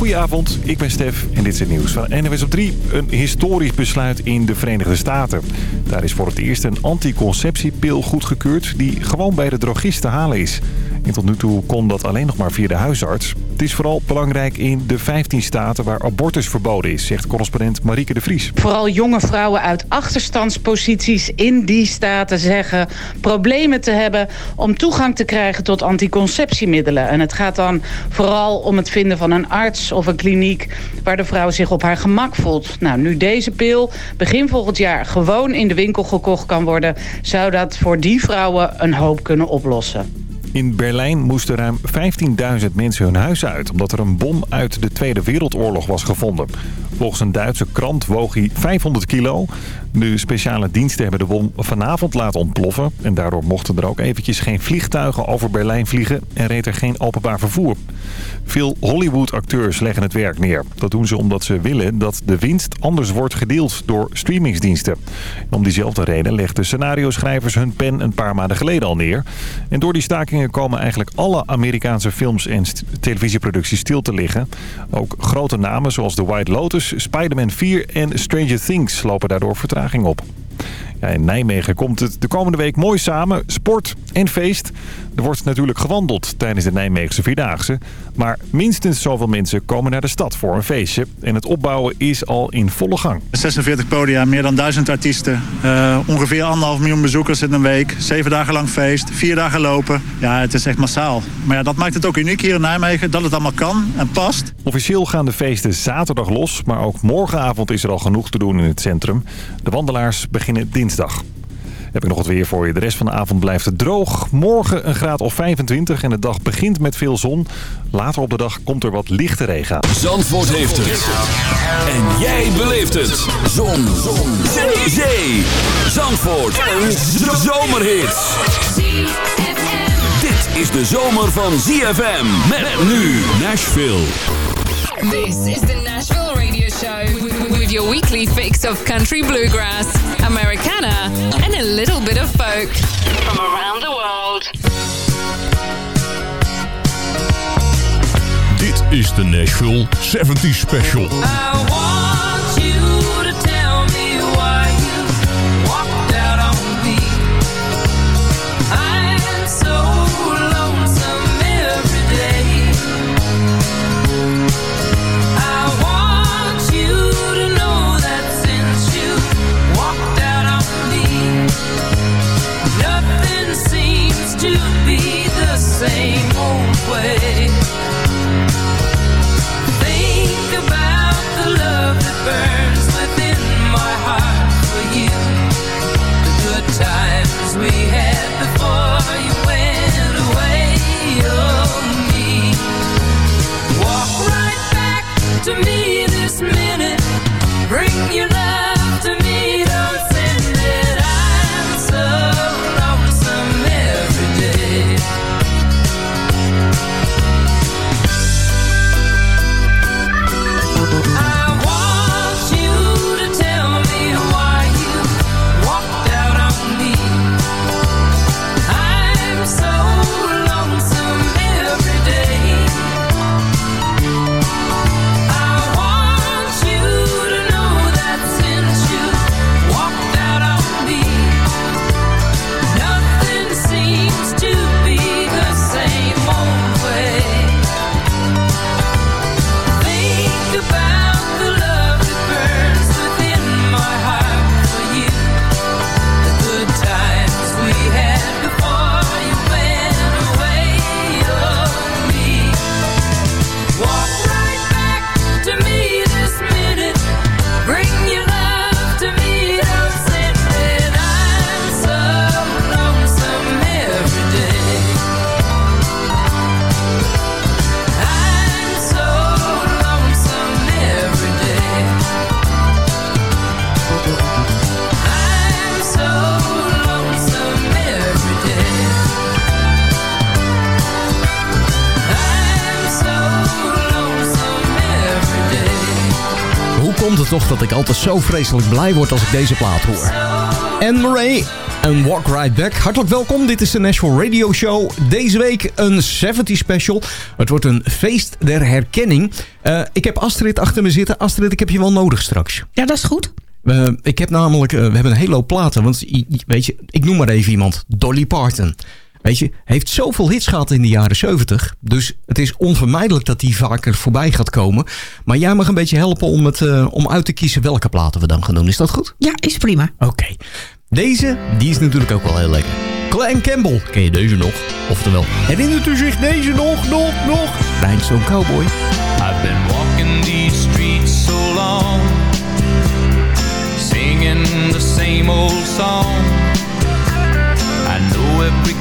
Goedenavond, ik ben Stef en dit is het nieuws van NWS op 3. Een historisch besluit in de Verenigde Staten. Daar is voor het eerst een anticonceptiepil goedgekeurd die gewoon bij de drogist te halen is. En tot nu toe kon dat alleen nog maar via de huisarts. Het is vooral belangrijk in de 15 staten waar abortus verboden is, zegt correspondent Marieke de Vries. Vooral jonge vrouwen uit achterstandsposities in die staten zeggen problemen te hebben om toegang te krijgen tot anticonceptiemiddelen. En het gaat dan vooral om het vinden van een arts of een kliniek waar de vrouw zich op haar gemak voelt. Nou, nu deze pil begin volgend jaar gewoon in de winkel gekocht kan worden, zou dat voor die vrouwen een hoop kunnen oplossen. In Berlijn moesten ruim 15.000 mensen hun huis uit... omdat er een bom uit de Tweede Wereldoorlog was gevonden. Volgens een Duitse krant woog hij 500 kilo. De speciale diensten hebben de bom vanavond laten ontploffen... en daardoor mochten er ook eventjes geen vliegtuigen over Berlijn vliegen... en reed er geen openbaar vervoer. Veel Hollywood-acteurs leggen het werk neer. Dat doen ze omdat ze willen dat de winst anders wordt gedeeld door streamingsdiensten. om diezelfde reden legden scenario-schrijvers hun pen een paar maanden geleden al neer. En door die stakingen komen eigenlijk alle Amerikaanse films en televisieproducties stil te liggen. Ook grote namen zoals The White Lotus, Spider-Man 4 en Stranger Things lopen daardoor vertraging op. Ja, in Nijmegen komt het de komende week mooi samen. Sport en feest. Er wordt natuurlijk gewandeld tijdens de Nijmeegse Vierdaagse. Maar minstens zoveel mensen komen naar de stad voor een feestje. En het opbouwen is al in volle gang. 46 podia, meer dan 1000 artiesten. Uh, ongeveer anderhalf miljoen bezoekers in een week. Zeven dagen lang feest, vier dagen lopen. Ja, het is echt massaal. Maar ja, dat maakt het ook uniek hier in Nijmegen. Dat het allemaal kan en past. Officieel gaan de feesten zaterdag los. Maar ook morgenavond is er al genoeg te doen in het centrum. De wandelaars beginnen dinsdag. Heb ik nog wat weer voor je. De rest van de avond blijft het droog. Morgen een graad of 25 en de dag begint met veel zon. Later op de dag komt er wat lichte regen aan. Zandvoort heeft het. En jij beleeft het. Zon. zon. Zee. Zee. Zandvoort. Een zomerhit. Dit is de zomer van ZFM. Met nu Nashville. This is the with your weekly fix of country bluegrass, Americana, and a little bit of folk from around the world. Dit is de Nashville 70 Special. Dat ik altijd zo vreselijk blij word als ik deze plaat hoor. Anne Murray en Walk Right Back. Hartelijk welkom, dit is de Nashville Radio Show. Deze week een 70 special. Het wordt een feest der herkenning. Uh, ik heb Astrid achter me zitten. Astrid, ik heb je wel nodig straks. Ja, dat is goed. Uh, ik heb namelijk, uh, we hebben een hele hoop platen. Want weet je, ik noem maar even iemand. Dolly Parton. Weet je, heeft zoveel hits gehad in de jaren 70. Dus het is onvermijdelijk dat die vaker voorbij gaat komen. Maar jij mag een beetje helpen om, het, uh, om uit te kiezen welke platen we dan gaan doen. Is dat goed? Ja, is prima. Oké. Okay. Deze, die is natuurlijk ook wel heel lekker. Clan Campbell, ken je deze nog? Oftewel, herinnert u zich deze nog, nog, nog? Rhinestone Cowboy. I've been walking these streets so long Singing the same old song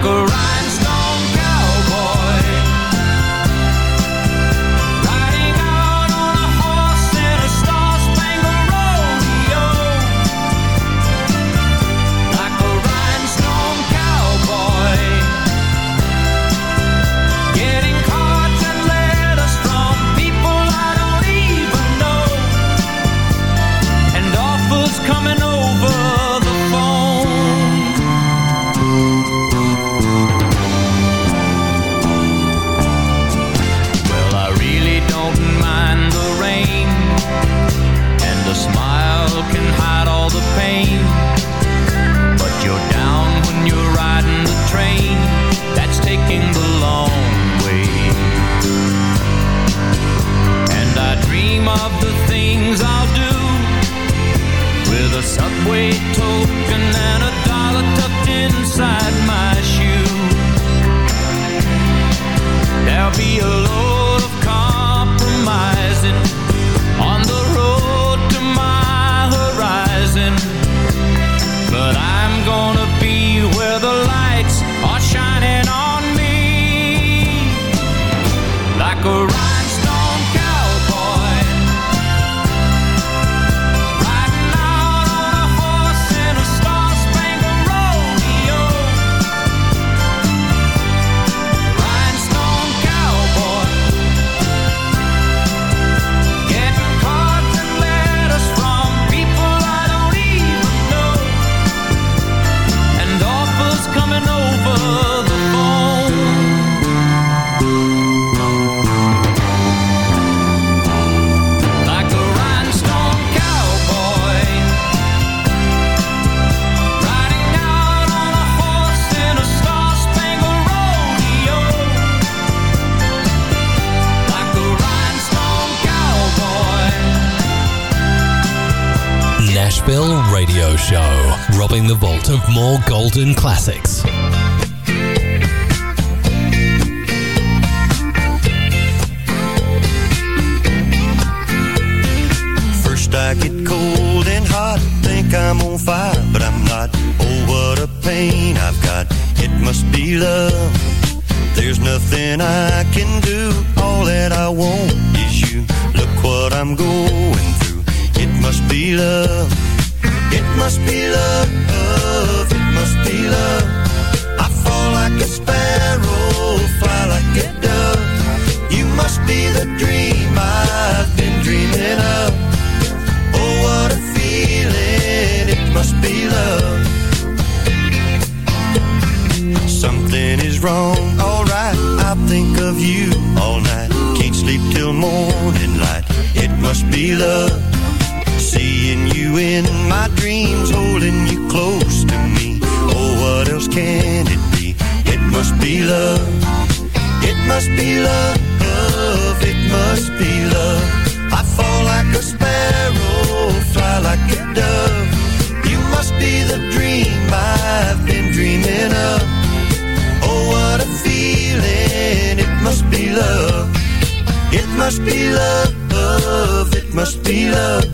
like a subway token and a dollar tucked inside my shoe. There'll be a load classics. Be love. Seeing you in my dreams, holding you close to me. Oh, what else can it be? It must be love. It must be love, it must be love. I fall like a sparrow, fly like a dove. You must be the dream I've been dreaming of. Oh, what a feeling, it must be love. It must be love, it must be love.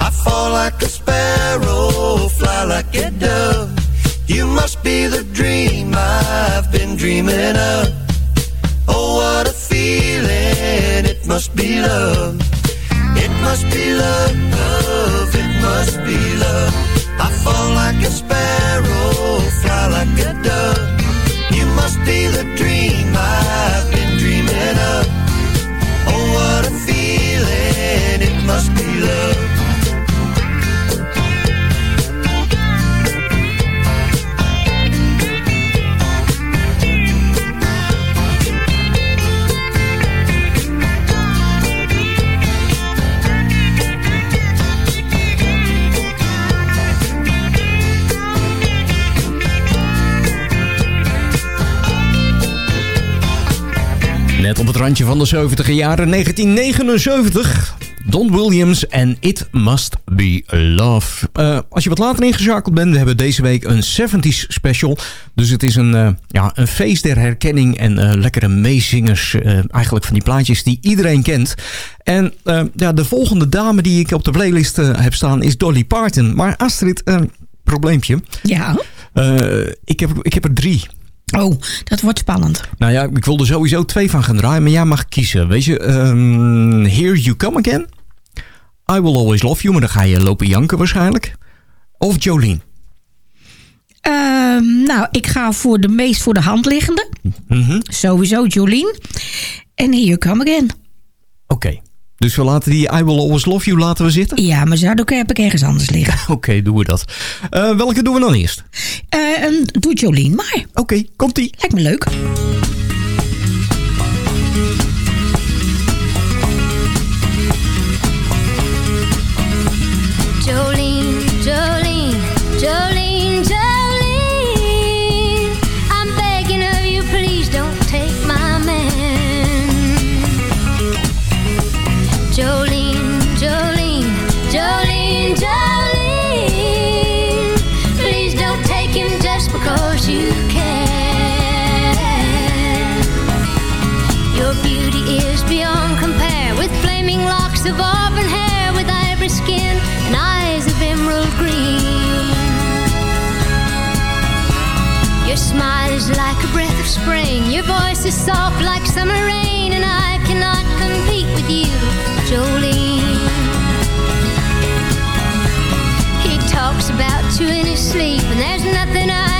I fall like a sparrow, fly like a dove. You must be the dream I've been dreaming of. Oh, what a feeling, it must be love. It must be love, love, it must be love. I fall like a sparrow, fly like a dove. You must be the dream I've been dreaming of. Net op het randje van de 70 jaren 1979. Don Williams en It Must Be Love. Eh, als je wat later ingeschakeld bent, we hebben deze week een 70s special. Dus het is een, eh, ja, een feest der herkenning en eh, lekkere meezingers. eigenlijk van die plaatjes die iedereen kent. En ja, de volgende dame die ik op de playlist heb staan is Dolly Parton. Maar Astrid, een probleempje. Ja. ik, heb, ik heb er drie. Oh, dat wordt spannend. Nou ja, ik wilde sowieso twee van gaan draaien, maar jij mag kiezen. Weet je, um, Here You Come Again. I Will Always Love You, maar dan ga je lopen janken waarschijnlijk. Of Jolene. Um, nou, ik ga voor de meest voor de hand liggende. Mm Sowieso Jolene. En Here You Come Again. Oké. Dus we laten die I Will Always Love You laten we zitten? Ja, maar Zadok heb ik ergens anders liggen. Oké, doen we dat. Uh, welke doen we dan eerst? Uh, doe Jolien maar. Oké, okay, komt-ie. Lijkt me leuk. Spring. Your voice is soft like summer rain And I cannot compete with you, Jolene. He talks about you in his sleep And there's nothing I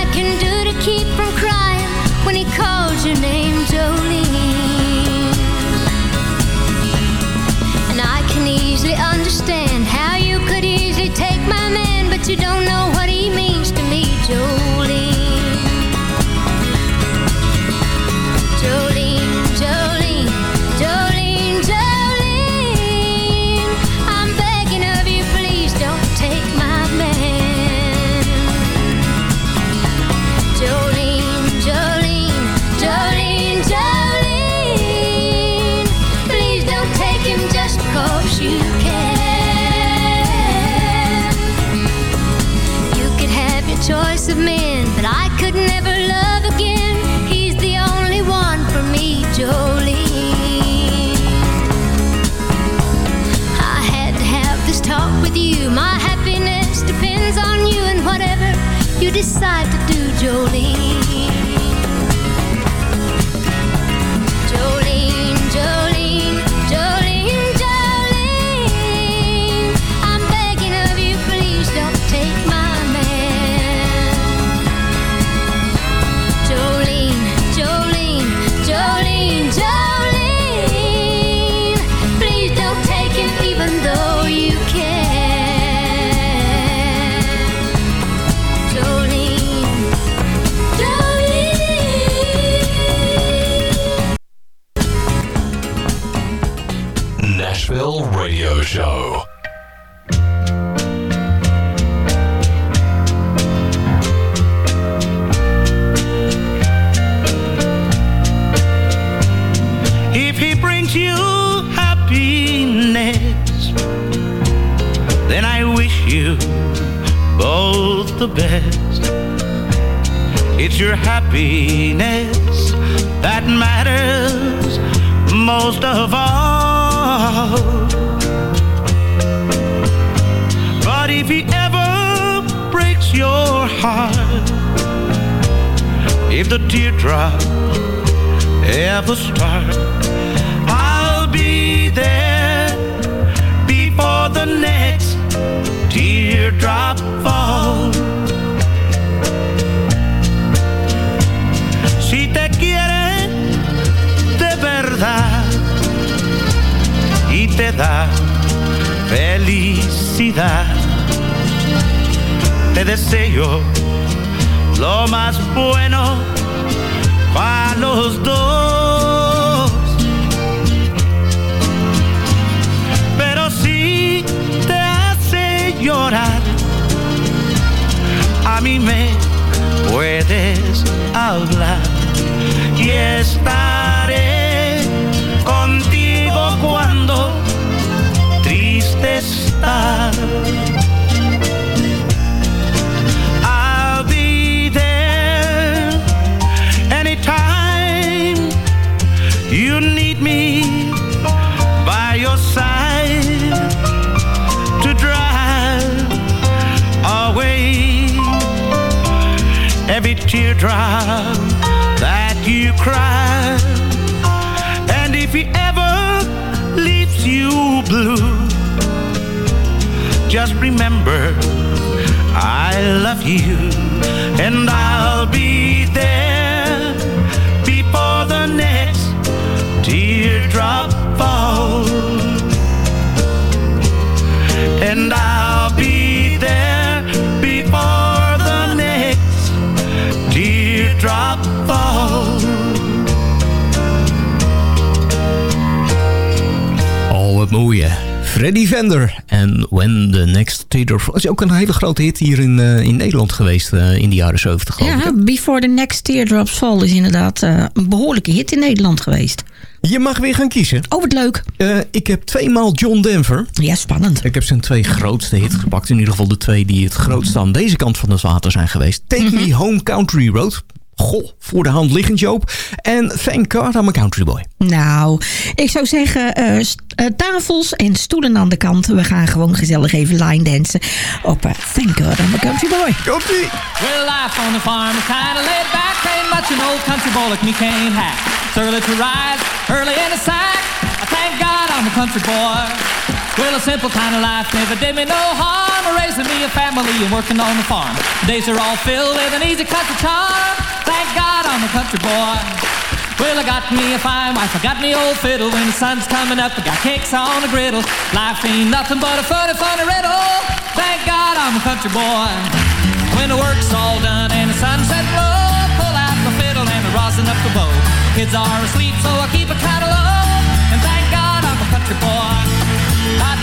if the teardrop ever start, I'll be there before the next teardrop falls. Si te quiere de verdad y te da felicidad, te deseo lo más bueno para los dos. Pero si te hace llorar, a mí me puedes hablar y estaré contigo cuando triste estás. Teardrop that you cry. And if he ever leaves you blue, just remember I love you and I'll be Oh, wat mooi hè. Freddy Vender en When the Next Theater... is ook een hele grote hit hier in, eh, in Nederland geweest eh, in de jaren 70 geloof ik. Ja, Before the Next Teardrops Fall is inderdaad eh, een behoorlijke hit in Nederland geweest. Je mag weer gaan kiezen. Oh, wat leuk. Ik heb tweemaal John Denver. Ja, spannend. Ik heb zijn twee grootste hits gepakt. In ieder geval de twee die het grootst aan deze kant van het water zijn geweest. Take Mhm. Me Home Country Road. Goh, voor de hand liggend Joop. En Thank God I'm a Country Boy. Nou, ik zou zeggen, eh, eh, tafels en stoelen aan de kant. We gaan gewoon gezellig even line dansen op eh, Thank God I'm a Country Boy. Komt-ie! Well, life on the farm is kinda laid back. Ain't much an old country boy like me can't hack. It's early to rise, early in the sack. I thank God I'm a country boy. Well, a simple kind of life never did me no harm. Raising me a family and working on the farm. Days are all filled with an easy country charm. Thank God I'm a country boy. Well, I got me a fine wife, I got me old fiddle. When the sun's coming up, I got cakes on the griddle. Life ain't nothing but a funny, funny riddle. Thank God I'm a country boy. When the work's all done and the sunset low, pull out the fiddle and I rosin up the bow. Kids are asleep, so I keep kinda low. And thank God I'm a country boy.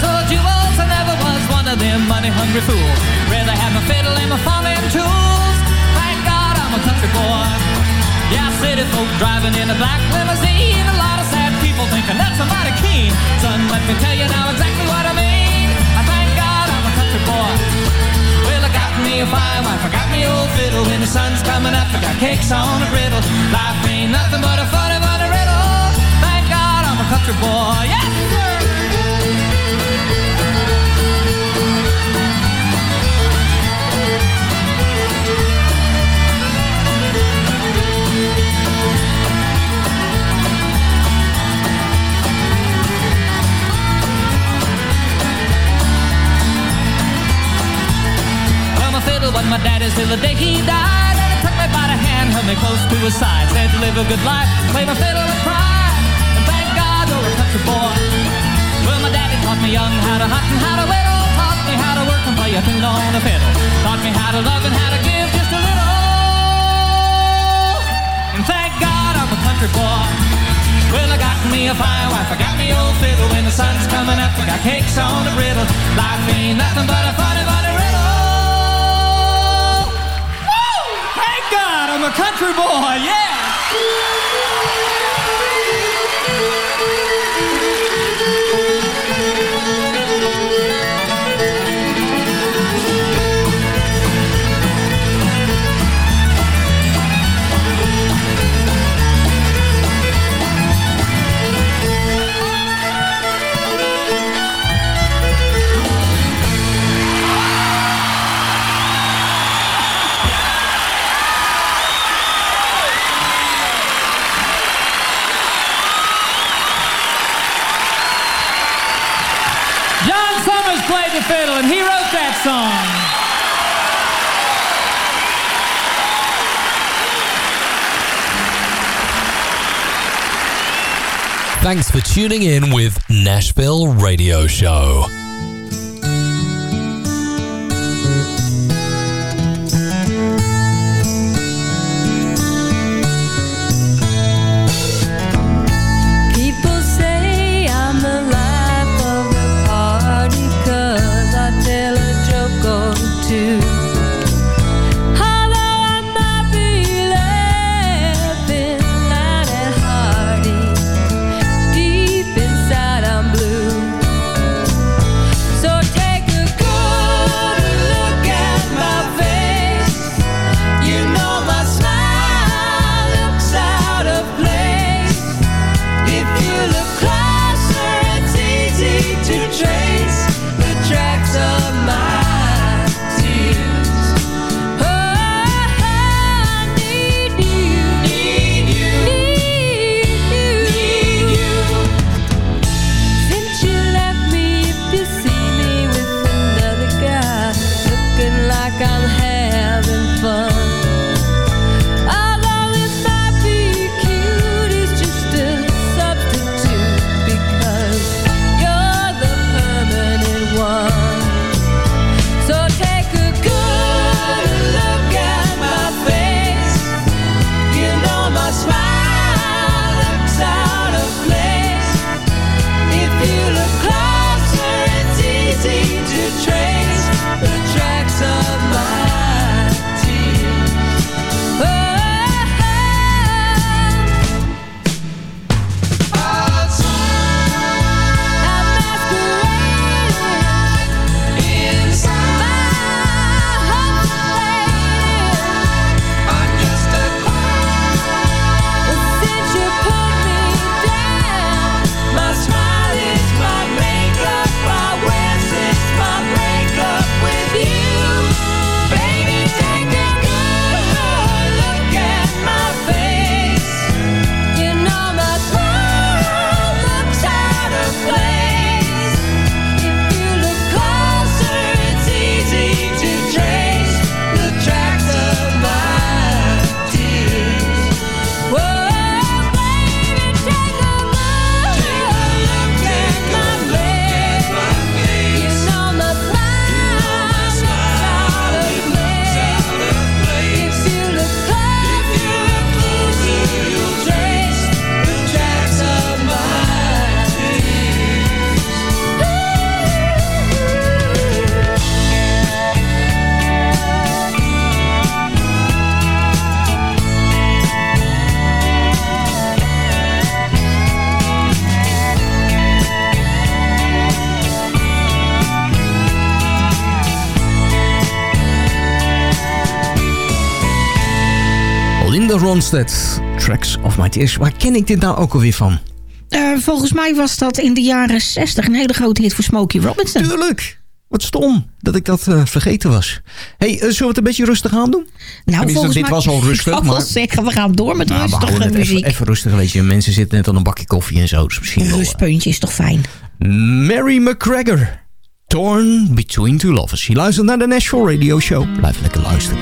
For diamonds jewels. I never was one of them money-hungry fools. Rather have my fiddle and my farming tools. Thank God I'm a country boy. Yeah, city folk driving in a black limousine. A lot of sad people thinking that's somebody keen. Son, let me tell you now exactly what I mean. I thank God I'm a country boy. Well, I got me a fine wife, I got me old fiddle. When the sun's coming up, I got cakes on a griddle. Life ain't nothing but a funny, funny riddle. Thank God I'm a country boy. Yes, sir. little one, my daddy, till the day he died. And he took me by the hand, held me close to his side. Said to live a good life, play my fiddle and cry. And thank God, oh, a country boy. Well, my daddy taught me young how to hunt and how to whittle. Taught me how to work and play a fiddle on the fiddle. Taught me how to love and how to give just a little. And thank God, I'm a country boy. Well, I got me a fine wife, I got me old fiddle. When the sun's coming up, I got cakes on the riddle, Life ain't nothing but a funny. I'm a country boy, yeah! Fiddle, and he wrote that song. Thanks for tuning in with Nashville Radio Show. Dat Tracks of My Tears. Waar ken ik dit nou ook alweer van? Eh, volgens mij was dat in de jaren 60 een hele grote hit voor Smokey Robinson. Tuurlijk! Wat stom dat ik dat eh, vergeten was. hey, eh, zullen we het een beetje rustig aan doen? Nou, volgens dit mij, was al rustig. Maar... wel zeggen, we gaan door met nou, rustige muziek. Even, even, rustig, weet je. Mensen zitten net aan een bakje koffie en zo. Dus misschien een rustpuntje is toch fijn? Mary McGregor, Torn Between Two Lovers. Je luistert naar de National Radio Show. Blijf lekker luisteren.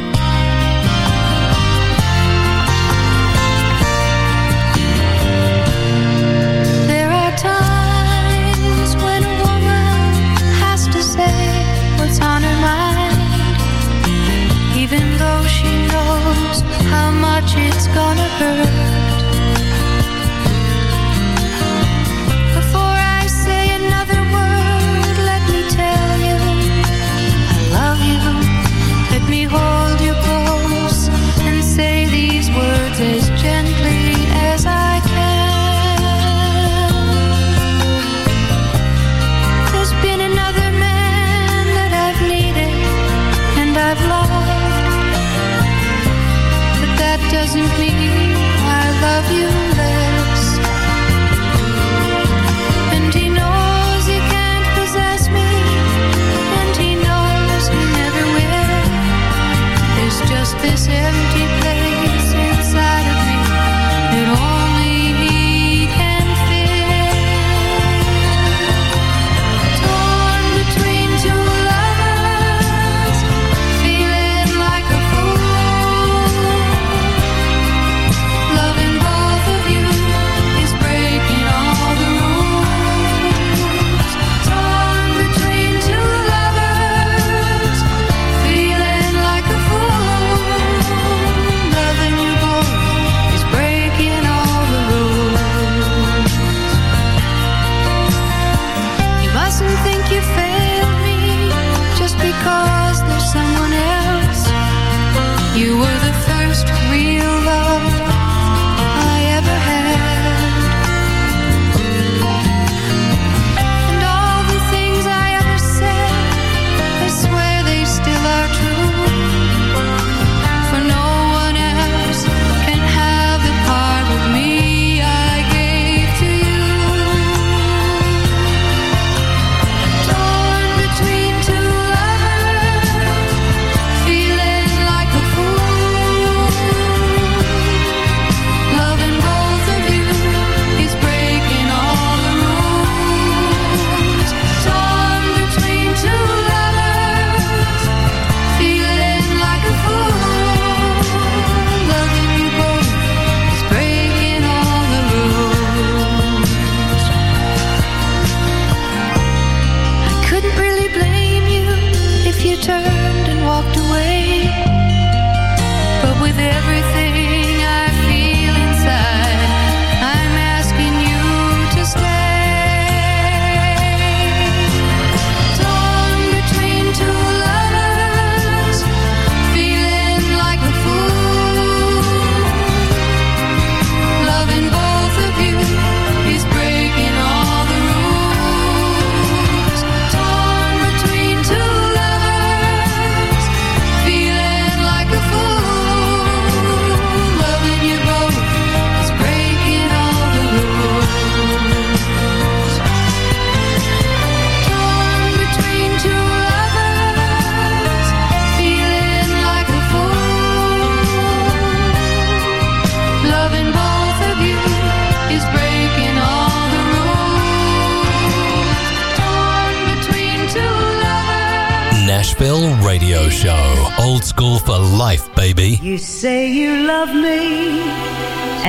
Radio Show. Old school for life, baby. You say you love me,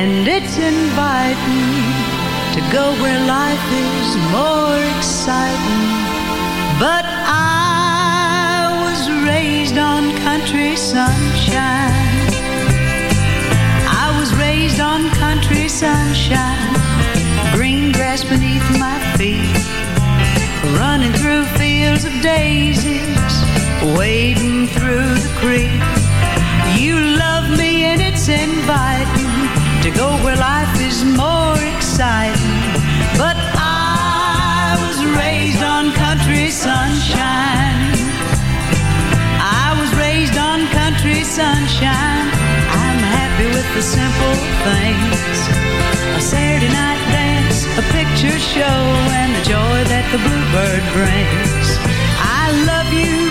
and it's inviting to go where life is more exciting. But I was raised on country sunshine. I was raised on country sunshine. Green grass beneath my feet. Running through fields of daisies. Wading through the creek. You love me and it's inviting to go where life is more exciting. But I was raised on country sunshine. I was raised on country sunshine. I'm happy with the simple things. A Saturday night dance, a picture show, and the joy that the bluebird brings. I love you,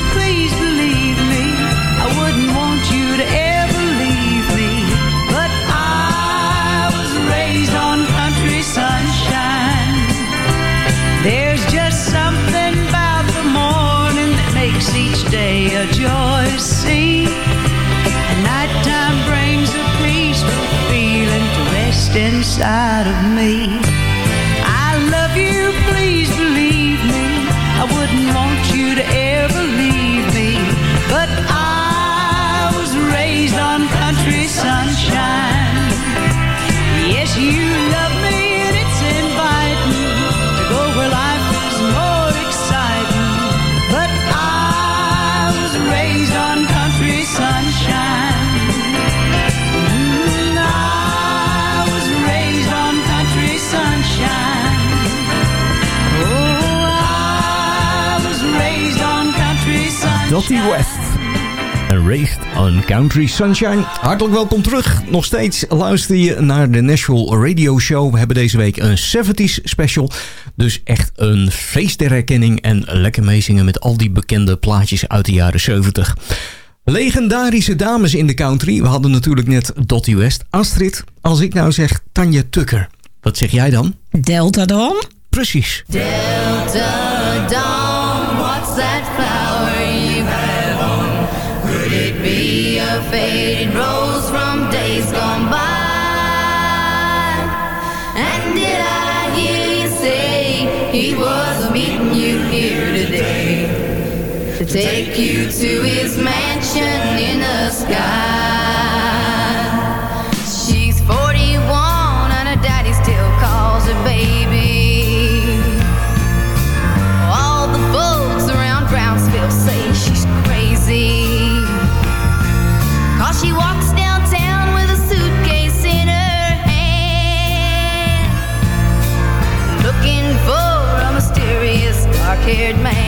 inside of me. I love you, please believe me. I wouldn't want you to Dottie West. En Raised on Country Sunshine. Hartelijk welkom terug. Nog steeds luister je naar de Nashville Radio Show. We hebben deze week een 70s special. Dus echt een feest der herkenning. En lekker meezingen met al die bekende plaatjes uit de jaren 70. Legendarische dames in de country. We hadden natuurlijk net Dottie West. Astrid, als ik nou zeg Tanja Tucker. Wat zeg jij dan? Delta Dawn? Precies. Delta Dawn, what's that To take you to his mansion in the sky. She's 41 and her daddy still calls her baby. All the folks around Brownsville say she's crazy. Cause she walks downtown with a suitcase in her hand. Looking for a mysterious dark haired man.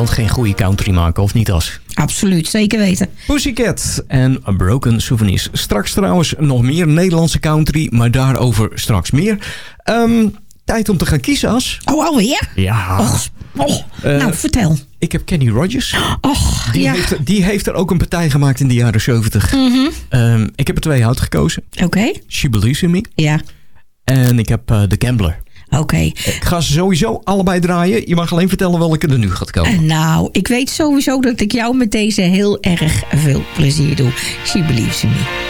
Nederland geen goede country maken, of niet As? Absoluut, zeker weten. Pussycat en Broken Souvenirs. Straks trouwens nog meer Nederlandse country, maar daarover straks meer. Ehm, tijd om te gaan kiezen, As. Oh, alweer? Ja. Oh, Eh, nou, vertel. Ik heb Kenny Rogers. Och, die, ja. heeft, die heeft er ook een partij gemaakt in de jaren 70. Mhm. Ehm, ik heb er twee uitgekozen. Oké. She Believes in Me. Ja. En ik heb eh, The Gambler. Oké. Ik ga ze sowieso allebei draaien. Je mag alleen vertellen welke er nu gaat komen. En nou, ik weet sowieso dat ik jou met deze heel erg veel plezier doe. She believes in me.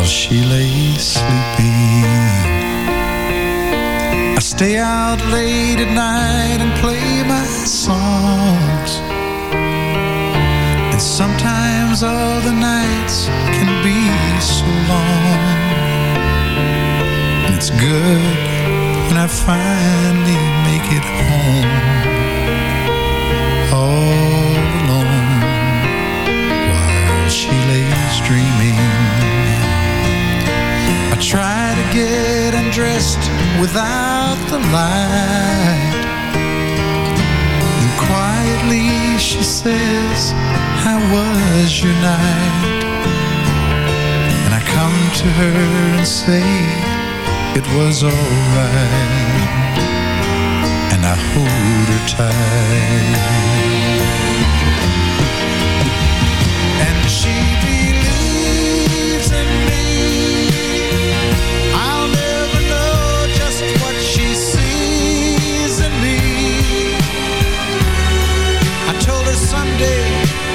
while she lays sleeping. I stay out late at night and play my songs. Sometimes all the nights can be so long. It's good when I finally make it home. All alone while she lays dreaming. I try to get undressed without the light. And quietly she says, How was your night? And I come to her and say, It was alright. And I hold her tight. And she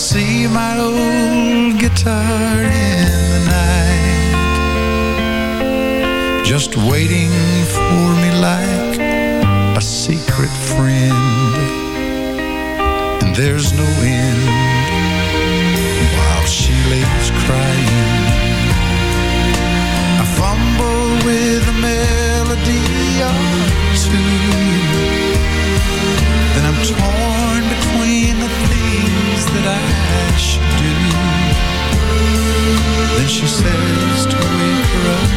see my old guitar in the night, just waiting for me like a secret friend. And there's no end while she lays crying. I fumble with a melody or two. She says to wake her up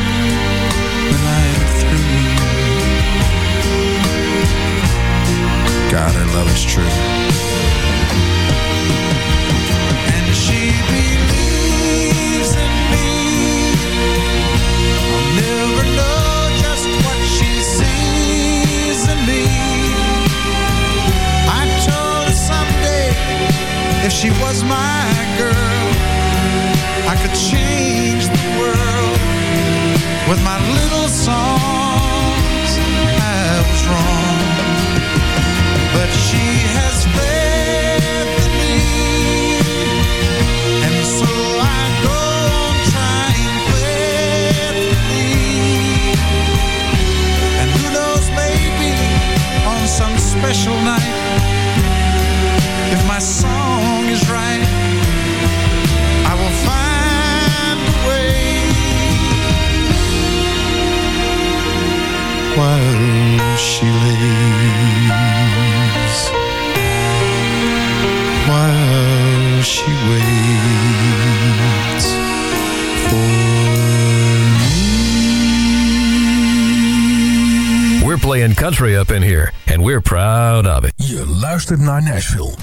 when I'm through. God, her love is true. And she believes in me. I'll never know just what she sees in me. I told her someday if she was my girl, I could change with my country up in here, and we're proud of it. Je luistert naar Nashville.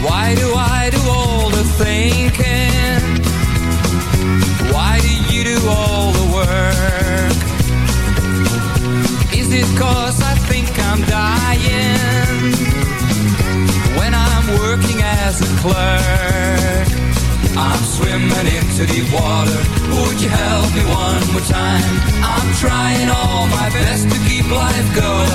Why do I do all the thinking? Why do you do all the work? Is it cause I think I'm dying when I'm working as a clerk? I'm swimming into deep water. Would you help me one more time? I'm trying all my best to keep life going.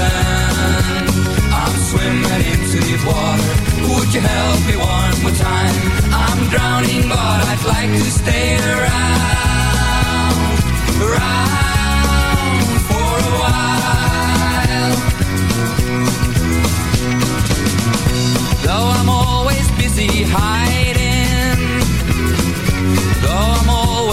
I'm swimming into deep water. Would you help me one more time? I'm drowning, but I'd like to stay around, around for a while. Though I'm always busy hiding,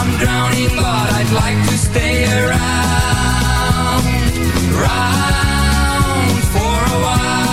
I'm drowning, but I'd like to stay around, around for a while.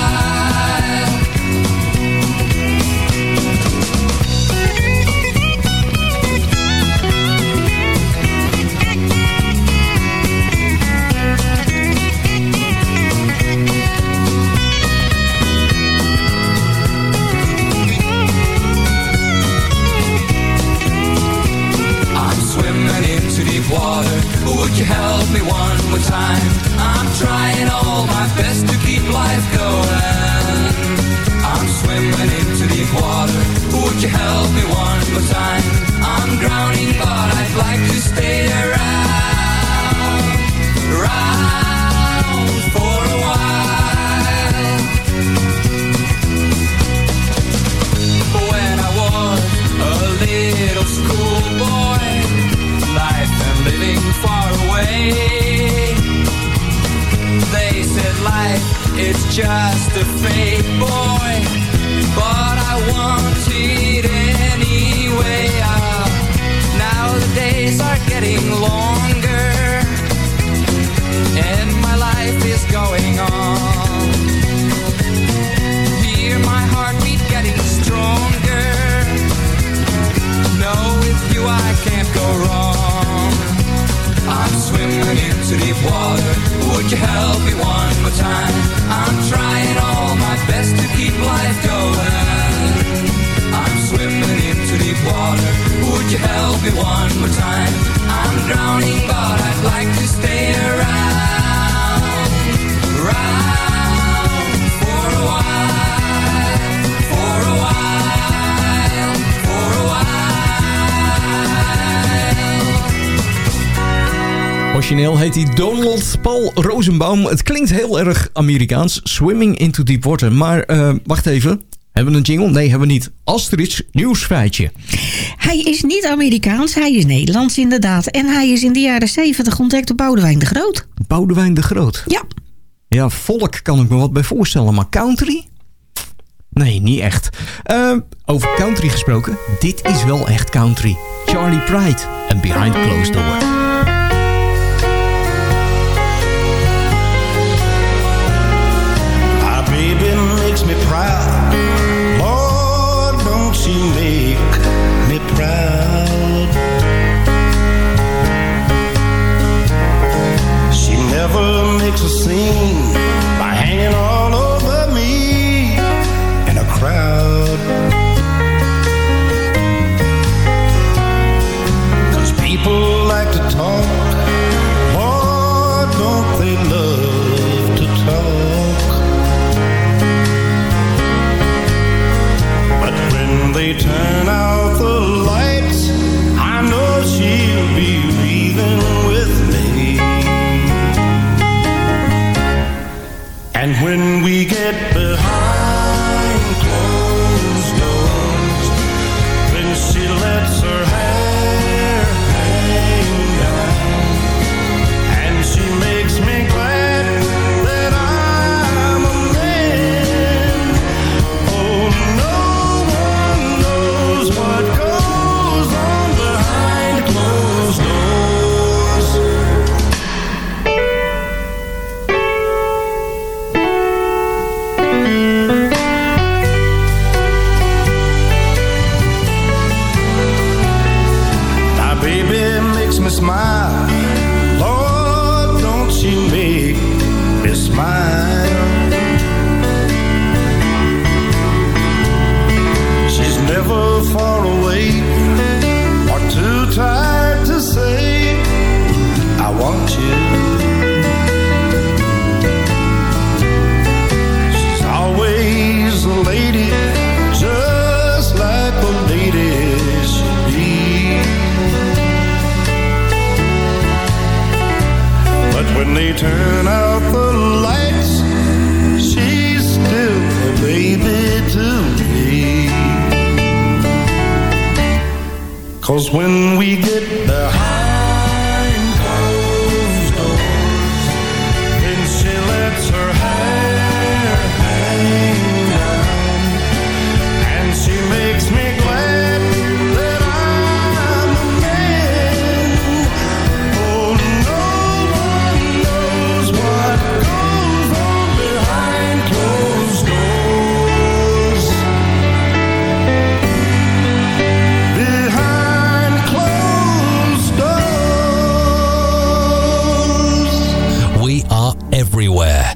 origineel heet hij Donald Paul Rosenbaum. Het klinkt heel erg Amerikaans. Swimming into deep water. Maar eh, wacht even. Hebben we een jingle? Nee, hebben we niet. Astrid's nieuwsfeitje. Hij is niet Amerikaans, hij is Nederlands inderdaad. En hij is in de jaren 70 ontdekt door Boudewijn de Groot. Boudewijn de Groot? Ja. Ja, volk kan ik me wat bij voorstellen, maar country? Nee, niet echt. Eh, over country gesproken, dit is wel echt country. Charlie Pride en Behind Closed Doors. And when we get back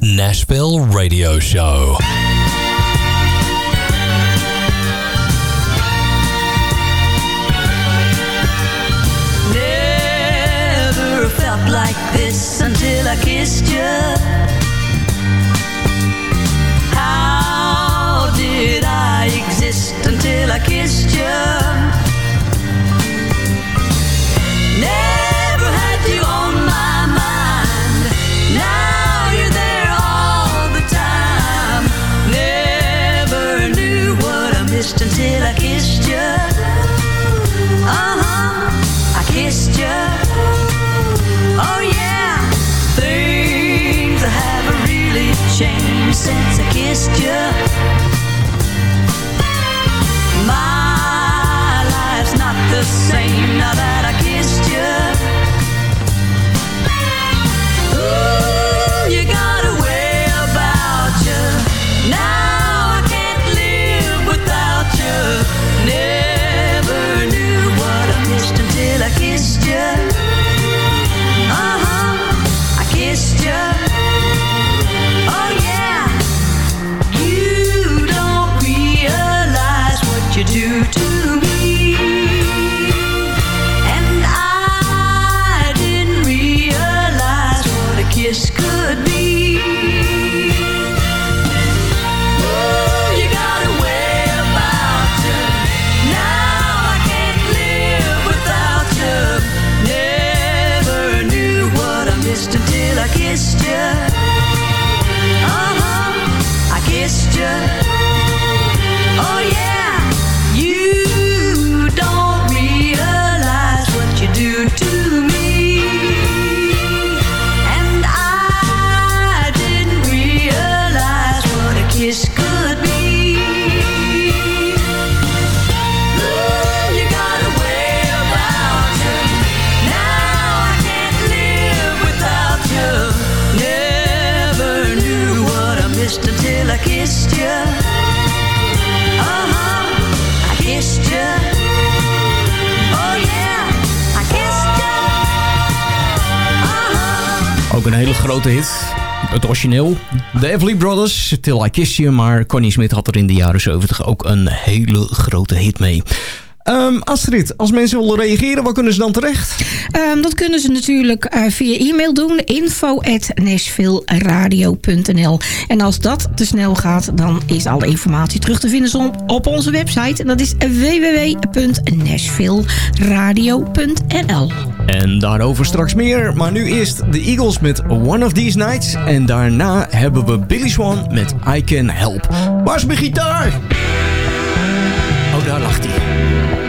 Nashville Radio Show. Never felt like this until I kissed you. How did I exist until I kissed you. Since I kissed you. My life's not the same now that I Het origineel. De Everly Brothers, Till I Kiss You. Maar Connie Smith had er in de jaren 70 ook een hele grote hit mee. Ehm, Astrid, als mensen willen reageren, waar kunnen ze dan terecht? Ehm, dat kunnen ze natuurlijk eh, via e-mail doen. info.nashvilleradio.nl En als dat te snel gaat, dan is alle informatie terug te vinden op, op onze website. En dat is www.nashvilleradio.nl En daarover straks meer. Maar nu eerst de Eagles met One of These Nights. En daarna hebben we Billy Swan met I Can Help. Waar is mijn gitaar? da lacht ihr.